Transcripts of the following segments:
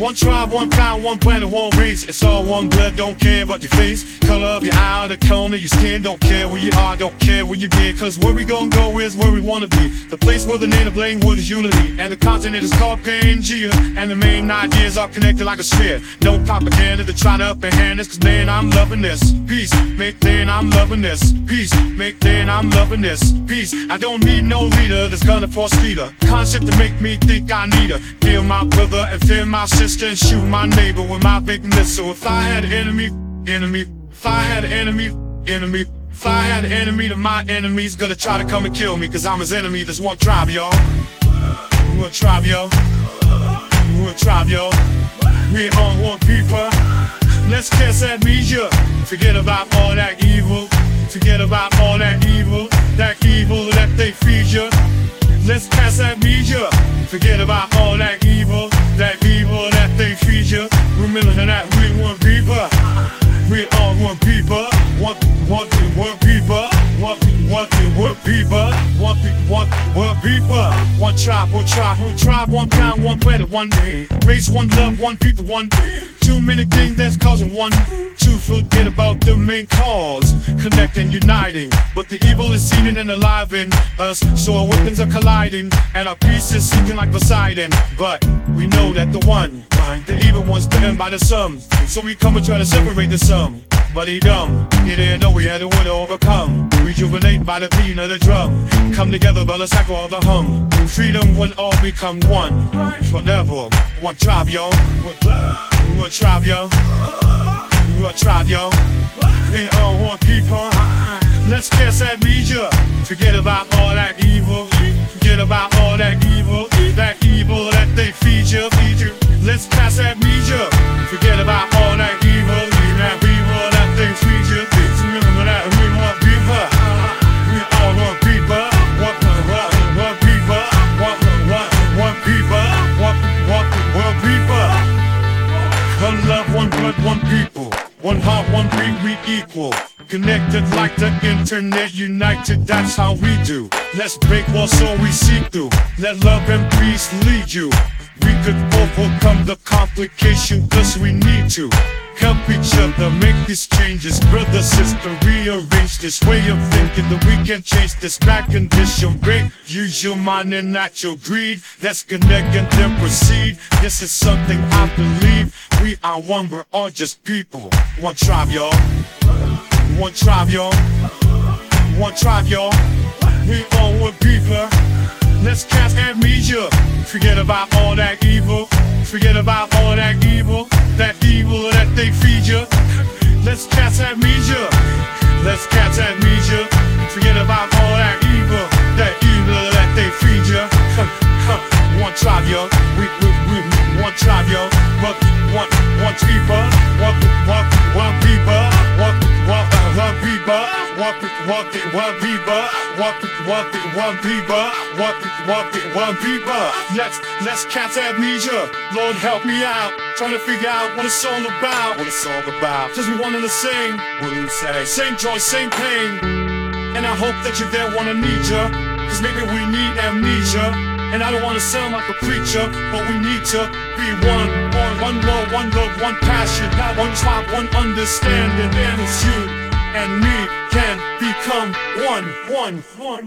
One tribe, one pound, one planet, one race. It's all one blood, don't care about your face. Color of your eye, the color of your skin. Don't care where you are, don't care where you get. Cause where we gon' go is where we wanna be. The place where the native language is unity. And the continent is called Pangea. And the main ideas are connected like a sphere. No propaganda to try to up and hand this. Cause man, I'm loving this. Peace, make then I'm loving this. Peace, make then I'm loving this. Peace, I don't need no leader that's gonna force leader. Concept to make me think I need her. Feel my brother and feel my sister and shoot my neighbor with my big missile. If I had an enemy, enemy, if I had an enemy, enemy, if I had an enemy, then my enemy's gonna try to come and kill me, cause I'm his enemy. There's one tribe, y'all. One tribe, y'all. One tribe, y'all. We on one people. Let's kiss amnesia. Forget about all that evil. Forget about all that evil. That evil that they feed you. Let's pass amnesia. Forget about all that evil. That evil feed you. Remember that we one people. We all one people. One, one, one people. One, one, one people. One, one, one people. One tribe, one tribe, one tribe, one pound, one planet, one day. Race, one love, one people, one day. Too many things that's causing one to forget about the main cause. Connecting, uniting. But the evil is seen and alive in us. So our weapons are colliding. And our peace is seeking like Poseidon. But we know that the one, the evil one's bitten by the sum. So we come and try to separate the sum. But he dumb, he didn't know we had a way to overcome. Rejuvenate by the beat of the drum. Come together by the cycle of the hum. Freedom will all become one. Forever, one tribe, yo. One tribe, yo. One tribe, yo. We all one people. Let's kiss amnesia. Forget about all that evil. Forget about all that evil. That evil that they feed you, feed you. Let's pass that amnesia. Blood, one people. One heart, one beat, we equal. Connected like the internet, united, that's how we do. Let's break walls so we see through. Let love and peace lead you. We could overcome the complication, cause we need to. Help each other make these changes. Brother, sister, rearrange this way of thinking that we can change this bad condition. Break, use your mind and not your greed. Let's connect and then proceed. This is something I believe. We are one, we're all just people. One tribe, y'all. One tribe, y'all. One tribe, y'all. We all one people. Let's cast amnesia. Forget about all that evil. Forget about all. That evil Let's cast amnesia. Let's cast amnesia. Forget about all that evil. That evil that they feed you. One tribe, yo. We, we, we, one tribe, yo. One, one, one people. People. One, one, one people. One, one, one people. One, one, one people. Let's, let's cast amnesia. Lord, help me out. Trying to figure out what it's all about. What it's all about. Cause we wanting. What do you say? Same joy, same pain. And I hope that you're there, wanna need ya. Cause maybe we need amnesia. And I don't wanna sound like a preacher, but we need to be one, one, one love, one love, one passion, one tribe, one understanding. And it's you and me can become one, one, one.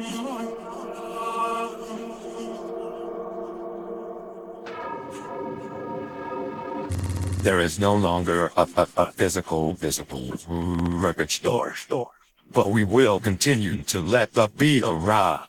There is no longer a, a, a physical, visible mm, record store, store. But we will continue to let the beat arise.